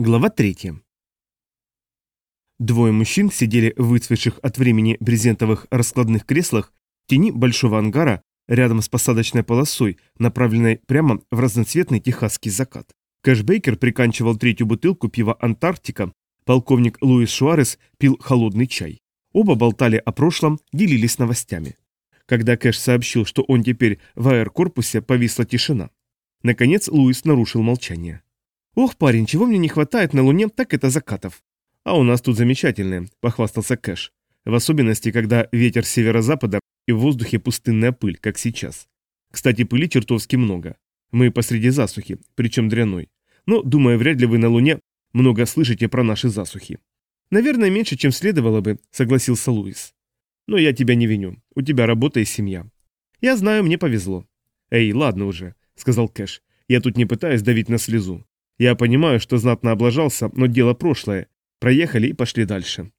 Глава 3. Двое мужчин сидели в выцветших от времени брезентовых раскладных креслах в тени большого ангара рядом с посадочной полосой, направленной прямо в разноцветный техасский закат. Кэш Бейкер приканчивал третью бутылку пива «Антарктика», полковник Луис Шуарес пил холодный чай. Оба болтали о прошлом, делились новостями. Когда Кэш сообщил, что он теперь в аэр-корпусе, повисла тишина. Наконец Луис нарушил молчание. «Ох, парень, чего мне не хватает на Луне, так это закатов». «А у нас тут замечательные», — похвастался Кэш. В особенности, когда ветер северо-запада и в воздухе пустынная пыль, как сейчас. Кстати, пыли чертовски много. Мы посреди засухи, причем дряной. Но, думаю, вряд ли вы на Луне много слышите про наши засухи. Наверное, меньше, чем следовало бы, согласился Луис. Но я тебя не виню. У тебя работа и семья. Я знаю, мне повезло. Эй, ладно уже, сказал Кэш. Я тут не пытаюсь давить на слезу. Я понимаю, что знатно облажался, но дело прошлое. Проехали и пошли дальше.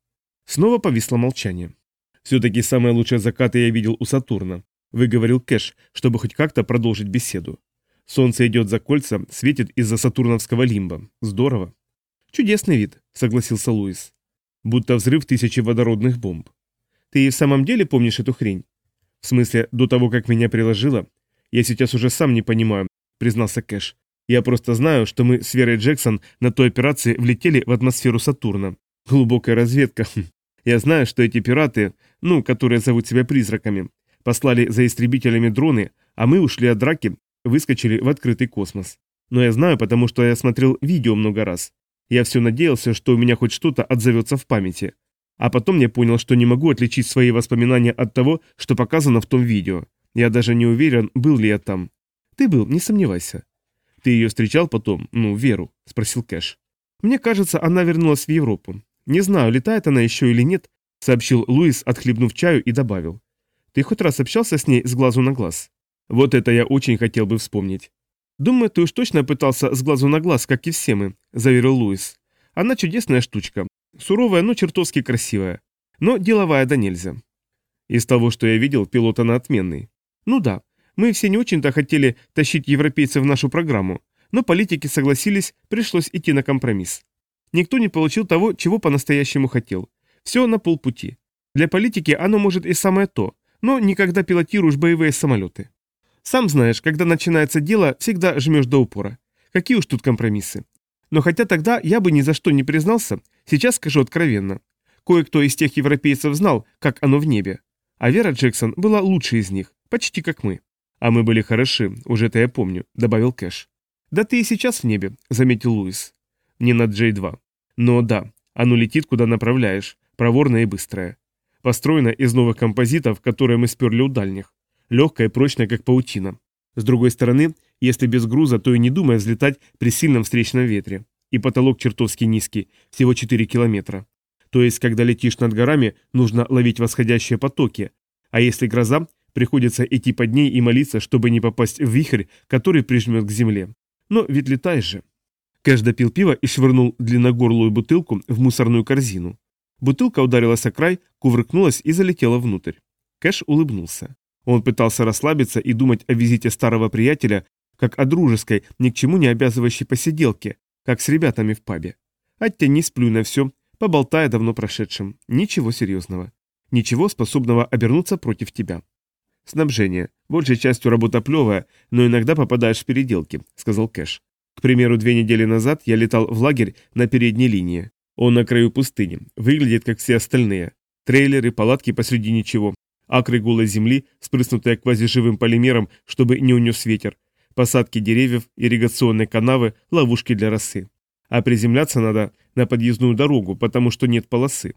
Снова повисло молчание. Все-таки самые лучшие закаты я видел у Сатурна, выговорил Кэш, чтобы хоть как-то продолжить беседу. Солнце идет за кольца, светит из-за сатурновского лимба. Здорово. Чудесный вид, согласился Луис. Будто взрыв тысячи водородных бомб. Ты и в самом деле помнишь эту хрень? В смысле, до того, как меня приложило? Я сейчас уже сам не понимаю, признался Кэш. Я просто знаю, что мы с Верой Джексон на той операции влетели в атмосферу Сатурна. Глубокая разведка. Я знаю, что эти пираты, ну, которые зовут себя призраками, послали за истребителями дроны, а мы ушли от драки, выскочили в открытый космос. Но я знаю, потому что я смотрел видео много раз. Я все надеялся, что у меня хоть что-то отзовется в памяти. А потом я понял, что не могу отличить свои воспоминания от того, что показано в том видео. Я даже не уверен, был ли я там. Ты был, не сомневайся. «Ты ее встречал потом? Ну, Веру?» – спросил Кэш. «Мне кажется, она вернулась в Европу. Не знаю, летает она еще или нет», – сообщил Луис, отхлебнув чаю и добавил. «Ты хоть раз общался с ней с глазу на глаз?» «Вот это я очень хотел бы вспомнить». «Думаю, ты уж точно пытался с глазу на глаз, как и все мы», – заверил Луис. «Она чудесная штучка. Суровая, но чертовски красивая. Но деловая да нельзя». «Из того, что я видел, пилот она отменный». «Ну да, мы все не очень-то хотели тащить европейцев в нашу программу, но политики согласились, пришлось идти на компромисс. Никто не получил того, чего по-настоящему хотел. Все на полпути. Для политики оно может и самое то, но никогда пилотируешь боевые самолеты. Сам знаешь, когда начинается дело, всегда жмешь до упора. Какие уж тут компромиссы. Но хотя тогда я бы ни за что не признался, сейчас скажу откровенно. Кое-кто из тех европейцев знал, как оно в небе. А Вера Джексон была лучшей из них, почти как мы. «А мы были хороши, уже это я помню», — добавил Кэш. «Да ты и сейчас в небе», — заметил Луис. «Не на J2. Но да, оно летит, куда направляешь, проворное и быстрое. Построено из новых композитов, которые мы сперли у дальних. Легкое и прочное, как паутина. С другой стороны, если без груза, то и не думай взлетать при сильном встречном ветре. И потолок чертовски низкий, всего 4 километра. То есть, когда летишь над горами, нужно ловить восходящие потоки, а если гроза, Приходится идти под ней и молиться, чтобы не попасть в вихрь, который прижмет к земле. Но ведь летаешь же. Кэш допил пиво и швырнул длинногорлую бутылку в мусорную корзину. Бутылка ударилась о край, кувыркнулась и залетела внутрь. Кэш улыбнулся. Он пытался расслабиться и думать о визите старого приятеля, как о дружеской, ни к чему не обязывающей посиделке, как с ребятами в пабе. Оттяни, сплюй на все, поболтая давно прошедшем. Ничего серьезного. Ничего, способного обернуться против тебя. «Снабжение. Большей частью работа плевая, но иногда попадаешь в переделки», — сказал Кэш. «К примеру, две недели назад я летал в лагерь на передней линии. Он на краю пустыни. Выглядит, как все остальные. Трейлеры, палатки посреди ничего. Акры голой земли, спрыснутые квазиживым полимером, чтобы не унес ветер. Посадки деревьев, ирригационные канавы, ловушки для росы. А приземляться надо на подъездную дорогу, потому что нет полосы.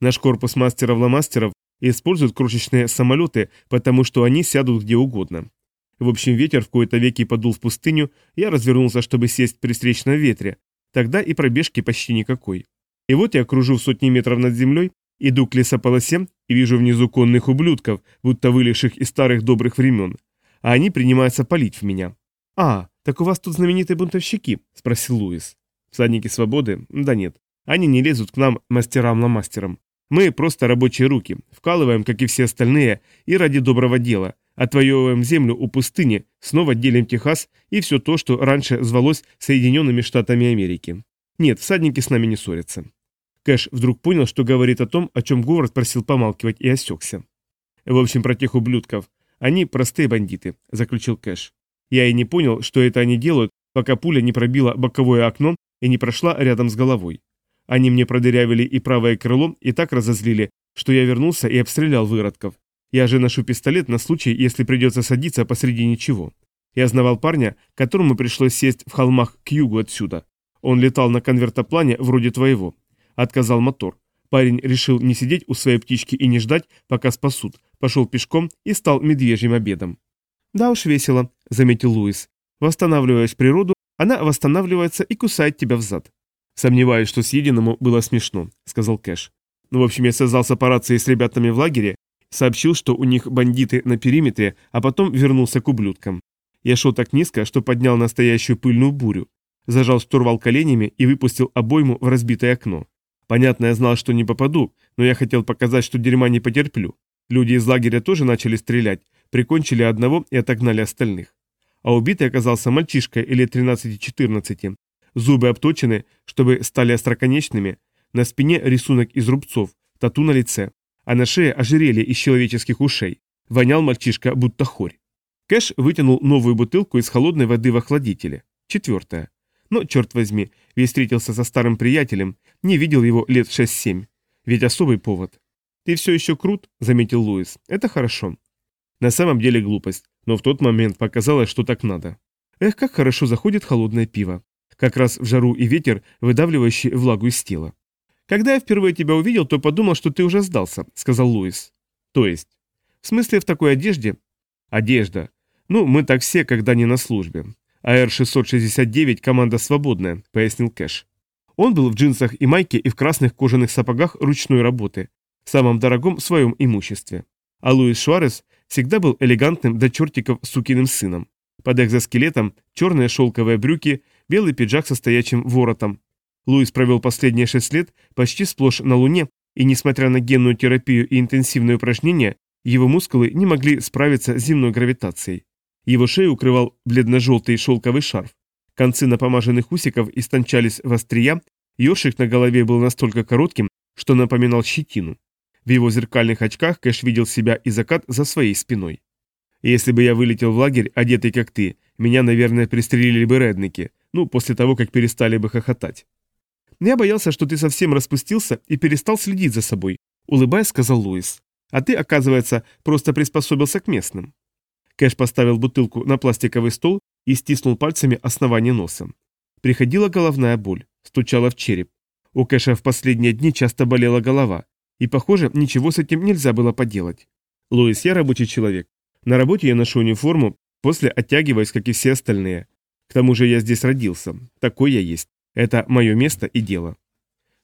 Наш корпус мастеров-ломастеров используют крошечные самолеты, потому что они сядут где угодно. В общем, ветер в кои-то веки подул в пустыню, я развернулся, чтобы сесть при встречном ветре. Тогда и пробежки почти никакой. И вот я кружу в сотни метров над землей, иду к лесополосе и вижу внизу конных ублюдков, будто вылезших из старых добрых времен. А они принимаются палить в меня. «А, так у вас тут знаменитые бунтовщики?» – спросил Луис. «Всадники свободы? Да нет. Они не лезут к нам мастерам-ломастерам. Мы просто рабочие руки, вкалываем, как и все остальные, и ради доброго дела. Отвоевываем землю у пустыни, снова делим Техас и все то, что раньше звалось Соединенными Штатами Америки. Нет, всадники с нами не ссорятся. Кэш вдруг понял, что говорит о том, о чем Говард просил помалкивать, и осекся. В общем, про тех ублюдков. Они простые бандиты, заключил Кэш. Я и не понял, что это они делают, пока пуля не пробила боковое окно и не прошла рядом с головой. Они мне продырявили и правое крыло, и так разозлили, что я вернулся и обстрелял выродков. Я же ношу пистолет на случай, если придется садиться посреди ничего. Я знавал парня, которому пришлось сесть в холмах к югу отсюда. Он летал на конвертоплане вроде твоего. Отказал мотор. Парень решил не сидеть у своей птички и не ждать, пока спасут. Пошел пешком и стал медвежьим обедом. «Да уж весело», — заметил Луис. «Восстанавливаясь природу, она восстанавливается и кусает тебя в зад». «Сомневаюсь, что съеденному было смешно», — сказал Кэш. «Ну, в общем, я связался по рации с ребятами в лагере, сообщил, что у них бандиты на периметре, а потом вернулся к ублюдкам. Я шел так низко, что поднял настоящую пыльную бурю. Зажал штурвал коленями и выпустил обойму в разбитое окно. Понятно, я знал, что не попаду, но я хотел показать, что дерьма не потерплю. Люди из лагеря тоже начали стрелять, прикончили одного и отогнали остальных. А убитый оказался мальчишкой или 13-14. Зубы обточены, чтобы стали остроконечными, на спине рисунок из рубцов, тату на лице, а на шее ожерелье из человеческих ушей. Вонял мальчишка, будто хорь. Кэш вытянул новую бутылку из холодной воды в охладителе. Четвертая. Но, черт возьми, весь встретился со старым приятелем, не видел его лет 6-7. Ведь особый повод. «Ты все еще крут», — заметил Луис. «Это хорошо». На самом деле глупость, но в тот момент показалось, что так надо. Эх, как хорошо заходит холодное пиво. Как раз в жару и ветер, выдавливающий влагу из тела. «Когда я впервые тебя увидел, то подумал, что ты уже сдался», — сказал Луис. «То есть?» «В смысле, в такой одежде?» «Одежда. Ну, мы так все, когда не на службе. АР-669 команда свободная», — пояснил Кэш. Он был в джинсах и майке и в красных кожаных сапогах ручной работы, самом дорогом своем имуществе. А Луис Шуарес всегда был элегантным до чертиков сукиным сыном. Под экзоскелетом черные шелковые брюки, белый пиджак со стоячим воротом. Луис провел последние шесть лет почти сплошь на Луне, и несмотря на генную терапию и интенсивные упражнения, его мускулы не могли справиться с земной гравитацией. Его шею укрывал бледно-желтый шелковый шарф. Концы напомаженных усиков истончались в острия, ёршик на голове был настолько коротким, что напоминал щетину. В его зеркальных очках Кэш видел себя и закат за своей спиной. «Если бы я вылетел в лагерь, одетый как ты, меня, наверное, пристрелили бы редники, ну, после того, как перестали бы хохотать». «Я боялся, что ты совсем распустился и перестал следить за собой», — улыбаясь, сказал Луис. «А ты, оказывается, просто приспособился к местным». Кэш поставил бутылку на пластиковый стол и стиснул пальцами основание носа. Приходила головная боль, стучала в череп. У Кэша в последние дни часто болела голова, и, похоже, ничего с этим нельзя было поделать. Луис, я рабочий человек. На работе я ношу униформу, после оттягиваюсь, как и все остальные. К тому же я здесь родился. Такой я есть. Это мое место и дело.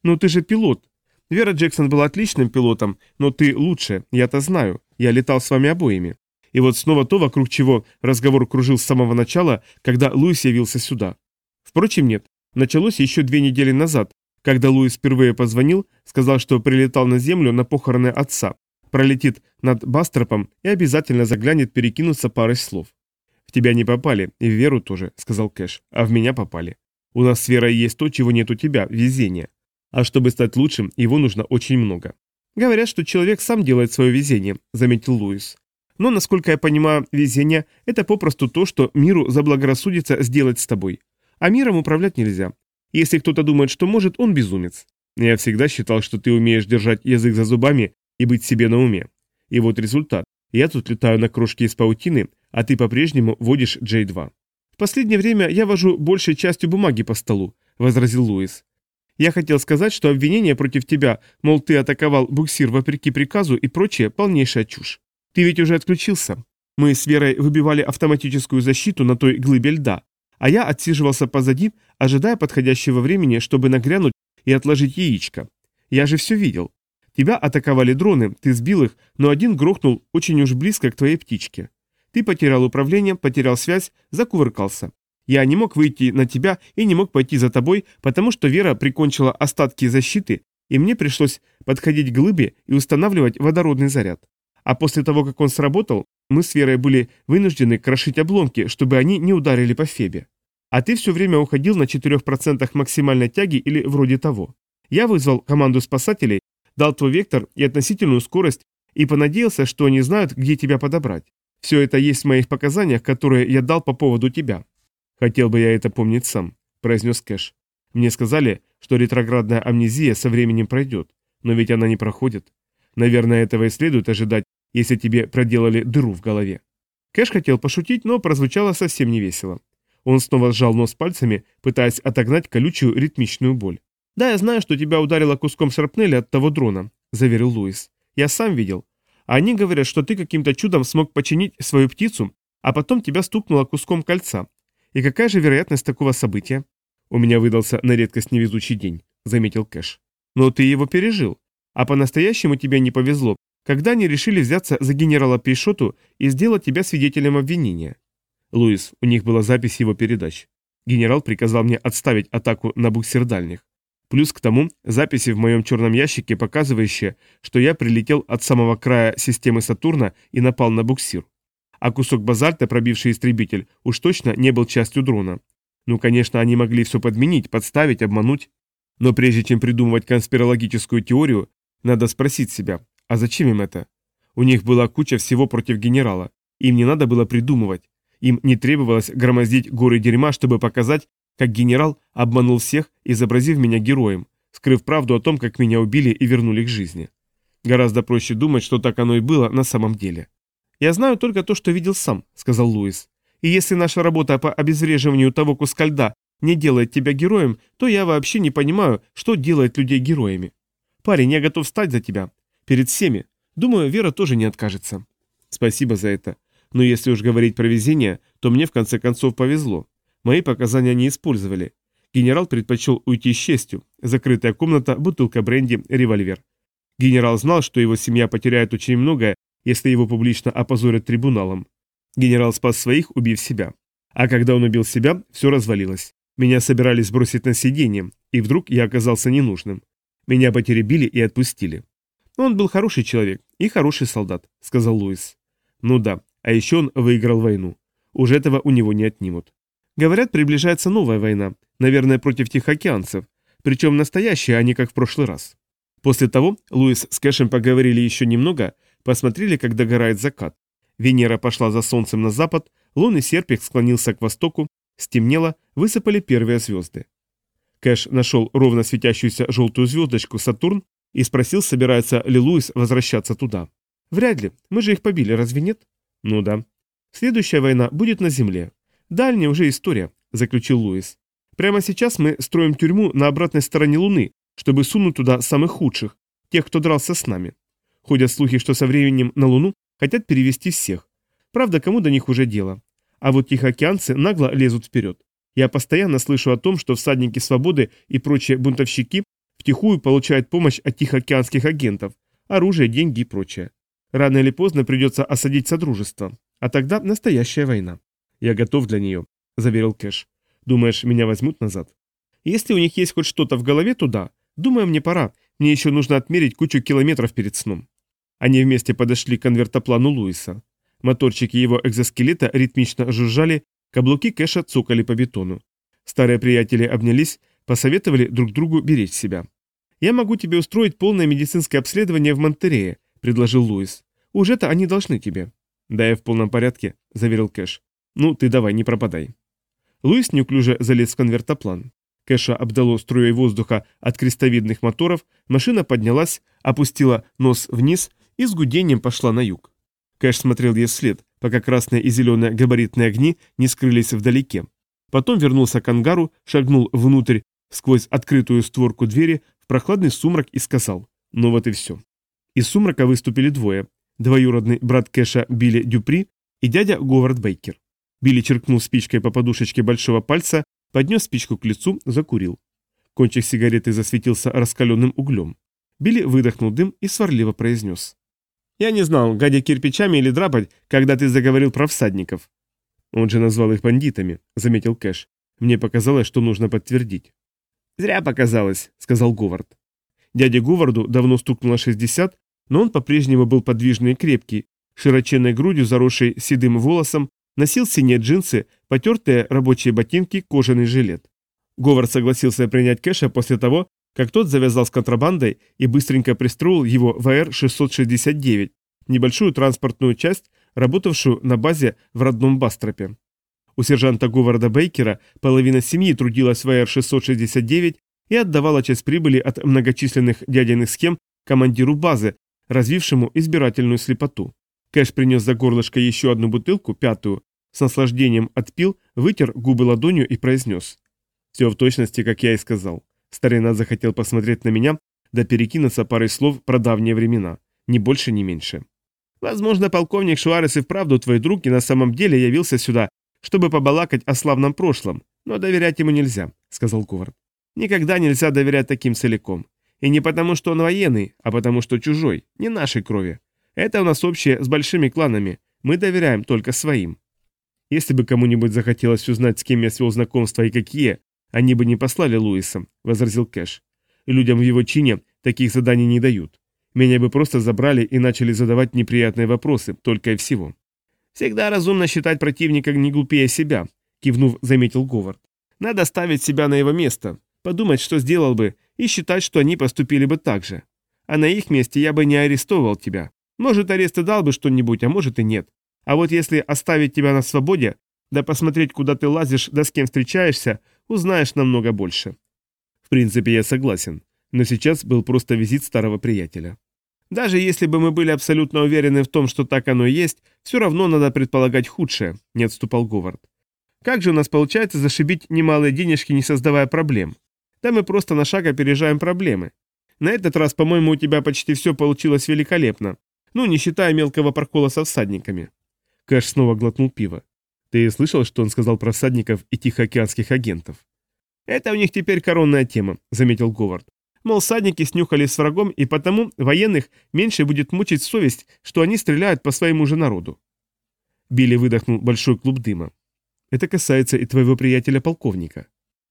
Ну ты же пилот. Вера Джексон была отличным пилотом, но ты лучше, я-то знаю. Я летал с вами обоими. И вот снова то, вокруг чего разговор кружил с самого начала, когда Луис явился сюда. Впрочем, нет. Началось еще две недели назад, когда Луис впервые позвонил, сказал, что прилетал на Землю на похороны отца, пролетит над Бастропом и обязательно заглянет перекинуться парой слов. «В тебя не попали, и в Веру тоже», — сказал Кэш, — «а в меня попали. У нас с Верой есть то, чего нет у тебя, везение. А чтобы стать лучшим, его нужно очень много». «Говорят, что человек сам делает свое везение», — заметил Луис. Но, насколько я понимаю, везение – это попросту то, что миру заблагорассудится сделать с тобой. А миром управлять нельзя. Если кто-то думает, что может, он безумец. Я всегда считал, что ты умеешь держать язык за зубами и быть себе на уме. И вот результат. Я тут летаю на крошке из паутины, а ты по-прежнему водишь J2. В последнее время я вожу большей частью бумаги по столу, возразил Луис. Я хотел сказать, что обвинение против тебя, мол, ты атаковал буксир вопреки приказу и прочее, полнейшая чушь. Ты ведь уже отключился. Мы с Верой выбивали автоматическую защиту на той глыбе льда, а я отсиживался позади, ожидая подходящего времени, чтобы нагрянуть и отложить яичко. Я же все видел. Тебя атаковали дроны, ты сбил их, но один грохнул очень уж близко к твоей птичке. Ты потерял управление, потерял связь, закувыркался. Я не мог выйти на тебя и не мог пойти за тобой, потому что Вера прикончила остатки защиты, и мне пришлось подходить к глыбе и устанавливать водородный заряд. А после того, как он сработал, мы с Верой были вынуждены крошить обломки, чтобы они не ударили по Фебе. А ты все время уходил на 4% максимальной тяги или вроде того. Я вызвал команду спасателей, дал твой вектор и относительную скорость и понадеялся, что они знают, где тебя подобрать. Все это есть в моих показаниях, которые я дал по поводу тебя. Хотел бы я это помнить сам, произнес Кэш. Мне сказали, что ретроградная амнезия со временем пройдет, но ведь она не проходит. Наверное, этого и следует ожидать, если тебе проделали дыру в голове. Кэш хотел пошутить, но прозвучало совсем невесело. Он снова сжал нос пальцами, пытаясь отогнать колючую ритмичную боль. «Да, я знаю, что тебя ударило куском шарпнеля от того дрона», — заверил Луис. «Я сам видел. они говорят, что ты каким-то чудом смог починить свою птицу, а потом тебя стукнуло куском кольца. И какая же вероятность такого события?» «У меня выдался на редкость невезучий день», — заметил Кэш. «Но ты его пережил. А по-настоящему тебе не повезло, когда они решили взяться за генерала Пейшоту и сделать тебя свидетелем обвинения. Луис, у них была запись его передач. Генерал приказал мне отставить атаку на буксир дальних. Плюс к тому, записи в моем черном ящике, показывающие, что я прилетел от самого края системы Сатурна и напал на буксир. А кусок базальта, пробивший истребитель, уж точно не был частью дрона. Ну, конечно, они могли все подменить, подставить, обмануть. Но прежде чем придумывать конспирологическую теорию, надо спросить себя, а зачем им это? У них была куча всего против генерала. Им не надо было придумывать. Им не требовалось громоздить горы дерьма, чтобы показать, как генерал обманул всех, изобразив меня героем, скрыв правду о том, как меня убили и вернули к жизни. Гораздо проще думать, что так оно и было на самом деле. «Я знаю только то, что видел сам», — сказал Луис. «И если наша работа по обезвреживанию того куска льда не делает тебя героем, то я вообще не понимаю, что делает людей героями. Парень, я готов стать за тебя. Перед всеми. Думаю, Вера тоже не откажется. Спасибо за это. Но если уж говорить про везение, то мне в конце концов повезло. Мои показания не использовали. Генерал предпочел уйти с честью. Закрытая комната, бутылка бренди, револьвер. Генерал знал, что его семья потеряет очень многое, если его публично опозорят трибуналом. Генерал спас своих, убив себя. А когда он убил себя, все развалилось. Меня собирались бросить на сиденье, и вдруг я оказался ненужным. Меня потеребили и отпустили. Он был хороший человек и хороший солдат, сказал Луис. Ну да, а еще он выиграл войну. Уж этого у него не отнимут. Говорят, приближается новая война, наверное, против тихоокеанцев, причем настоящая, а не как в прошлый раз. После того Луис с Кэшем поговорили еще немного, посмотрели, как догорает закат. Венера пошла за солнцем на запад, лунный серпик склонился к востоку, стемнело, высыпали первые звезды. Кэш нашел ровно светящуюся желтую звездочку Сатурн и спросил, собирается ли Луис возвращаться туда. «Вряд ли. Мы же их побили, разве нет?» «Ну да». «Следующая война будет на Земле. Дальняя уже история», — заключил Луис. «Прямо сейчас мы строим тюрьму на обратной стороне Луны, чтобы сунуть туда самых худших, тех, кто дрался с нами. Ходят слухи, что со временем на Луну хотят перевести всех. Правда, кому до них уже дело. А вот тихоокеанцы нагло лезут вперед. Я постоянно слышу о том, что всадники свободы и прочие бунтовщики втихую получают помощь от тихоокеанских агентов, оружие, деньги и прочее. Рано или поздно придется осадить Содружество, а тогда настоящая война. Я готов для нее, заверил Кэш. Думаешь, меня возьмут назад? Если у них есть хоть что-то в голове, то да. Думаю, мне пора. Мне еще нужно отмерить кучу километров перед сном. Они вместе подошли к конвертоплану Луиса. Моторчики его экзоскелета ритмично жужжали, Каблуки Кэша цокали по бетону. Старые приятели обнялись, посоветовали друг другу беречь себя. «Я могу тебе устроить полное медицинское обследование в Монтерее», — предложил Луис. «Уже-то они должны тебе». «Да, я в полном порядке», — заверил Кэш. «Ну, ты давай, не пропадай». Луис неуклюже залез в конвертоплан. Кэша обдало струей воздуха от крестовидных моторов, машина поднялась, опустила нос вниз и с гудением пошла на юг. Кэш смотрел ей вслед, пока красные и зеленые габаритные огни не скрылись вдалеке. Потом вернулся к ангару, шагнул внутрь сквозь открытую створку двери в прохладный сумрак и сказал «Ну вот и все». Из сумрака выступили двое. Двоюродный брат Кэша Билли Дюпри и дядя Говард Бейкер. Билли черкнул спичкой по подушечке большого пальца, поднес спичку к лицу, закурил. Кончик сигареты засветился раскаленным углем. Билли выдохнул дым и сварливо произнес. Я не знал, гадя кирпичами или драпать, когда ты заговорил про всадников. Он же назвал их бандитами, заметил Кэш. Мне показалось, что нужно подтвердить. Зря показалось, сказал Говард. Дяде Говарду давно стукнуло 60, но он по-прежнему был подвижный и крепкий, широченной грудью, заросшей седым волосом, Носил синие джинсы, потертые рабочие ботинки, кожаный жилет. Говард согласился принять Кэша после того, как тот завязал с контрабандой и быстренько пристроил его в АР-669, небольшую транспортную часть, работавшую на базе в родном Бастропе. У сержанта Говарда Бейкера половина семьи трудилась в АР-669 и отдавала часть прибыли от многочисленных дядиных схем командиру базы, развившему избирательную слепоту. Кэш принес за горлышко еще одну бутылку, пятую, с наслаждением отпил, вытер губы ладонью и произнес. Все в точности, как я и сказал. Старина захотел посмотреть на меня, да перекинуться парой слов про давние времена. Ни больше, ни меньше. Возможно, полковник Шуарес и вправду твой друг и на самом деле явился сюда, чтобы побалакать о славном прошлом, но доверять ему нельзя, сказал Говард. Никогда нельзя доверять таким целиком. И не потому, что он военный, а потому, что чужой, не нашей крови. Это у нас общее с большими кланами, мы доверяем только своим. Если бы кому-нибудь захотелось узнать, с кем я свел знакомства и какие, они бы не послали Луиса, возразил Кэш. Людям в его чине таких заданий не дают. Меня бы просто забрали и начали задавать неприятные вопросы, только и всего. Всегда разумно считать противника не глупее себя, кивнув, заметил Говард. Надо ставить себя на его место, подумать, что сделал бы, и считать, что они поступили бы так же. А на их месте я бы не арестовал тебя. Может, арест и дал бы что-нибудь, а может и нет. А вот если оставить тебя на свободе, да посмотреть, куда ты лазишь, да с кем встречаешься, узнаешь намного больше. В принципе, я согласен, но сейчас был просто визит старого приятеля. Даже если бы мы были абсолютно уверены в том, что так оно и есть, все равно надо предполагать худшее, не отступал Говард. Как же у нас получается зашибить немалые денежки, не создавая проблем? Да мы просто на шаг опережаем проблемы. На этот раз, по-моему, у тебя почти все получилось великолепно. Ну, не считая мелкого прокола со всадниками. Кэш снова глотнул пиво. Ты слышал, что он сказал про всадников и тихоокеанских агентов? Это у них теперь коронная тема, заметил Говард. Мол, всадники снюхались с врагом, и потому военных меньше будет мучить совесть, что они стреляют по своему же народу. Билли выдохнул большой клуб дыма. Это касается и твоего приятеля-полковника.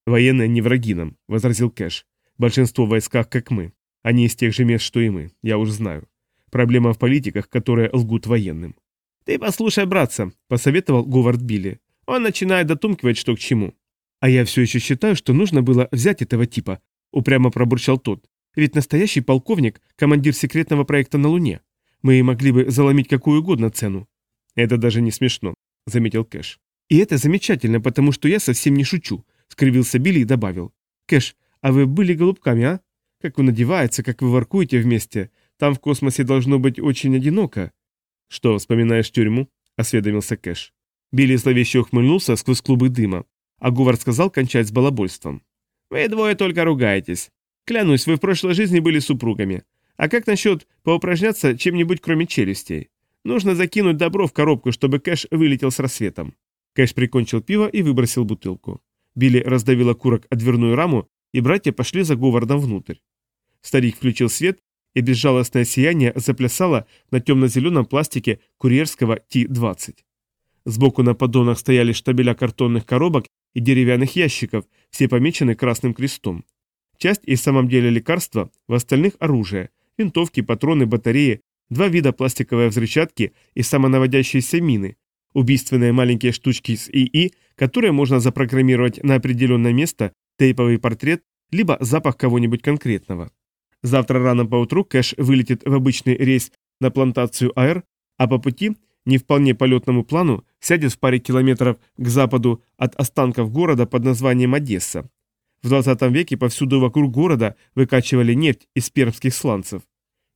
Военные не враги нам, возразил Кэш. Большинство в войсках, как мы. Они из тех же мест, что и мы, я уж знаю. Проблема в политиках, которые лгут военным. «Ты послушай, братца», — посоветовал Говард Билли. «Он начинает дотумкивать, что к чему». «А я все еще считаю, что нужно было взять этого типа», — упрямо пробурчал тот. «Ведь настоящий полковник — командир секретного проекта на Луне. Мы могли бы заломить какую угодно цену». «Это даже не смешно», — заметил Кэш. «И это замечательно, потому что я совсем не шучу», — скривился Билли и добавил. «Кэш, а вы были голубками, а? Как вы надевается, как вы воркуете вместе. Там в космосе должно быть очень одиноко». «Что, вспоминаешь тюрьму?» – осведомился Кэш. Билли зловеще ухмыльнулся сквозь клубы дыма, а Говард сказал кончать с балабольством. «Вы двое только ругаетесь. Клянусь, вы в прошлой жизни были супругами. А как насчет поупражняться чем-нибудь кроме челюстей? Нужно закинуть добро в коробку, чтобы Кэш вылетел с рассветом». Кэш прикончил пиво и выбросил бутылку. Билли раздавил окурок о дверную раму, и братья пошли за Говардом внутрь. Старик включил свет и безжалостное сияние заплясало на темно-зеленом пластике курьерского Ти-20. Сбоку на поддонах стояли штабеля картонных коробок и деревянных ящиков, все помечены красным крестом. Часть и в самом деле лекарства, в остальных оружие, винтовки, патроны, батареи, два вида пластиковой взрывчатки и самонаводящиеся мины, убийственные маленькие штучки с ИИ, которые можно запрограммировать на определенное место, тейповый портрет, либо запах кого-нибудь конкретного. Завтра рано поутру Кэш вылетит в обычный рейс на плантацию АЭР, а по пути, не вполне полетному плану, сядет в паре километров к западу от останков города под названием Одесса. В 20 веке повсюду вокруг города выкачивали нефть из пермских сланцев.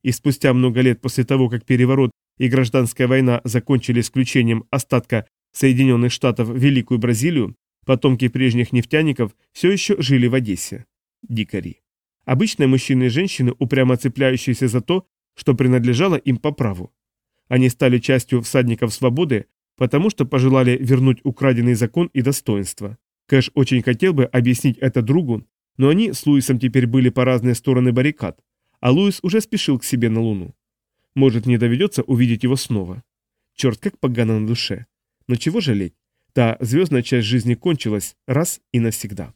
И спустя много лет после того, как переворот и гражданская война закончили исключением остатка Соединенных Штатов в Великую Бразилию, потомки прежних нефтяников все еще жили в Одессе. Дикари. Обычные мужчины и женщины, упрямо цепляющиеся за то, что принадлежало им по праву. Они стали частью всадников свободы, потому что пожелали вернуть украденный закон и достоинство. Кэш очень хотел бы объяснить это другу, но они с Луисом теперь были по разные стороны баррикад, а Луис уже спешил к себе на Луну. Может, не доведется увидеть его снова. Черт, как погано на душе. Но чего жалеть? Та звездная часть жизни кончилась раз и навсегда.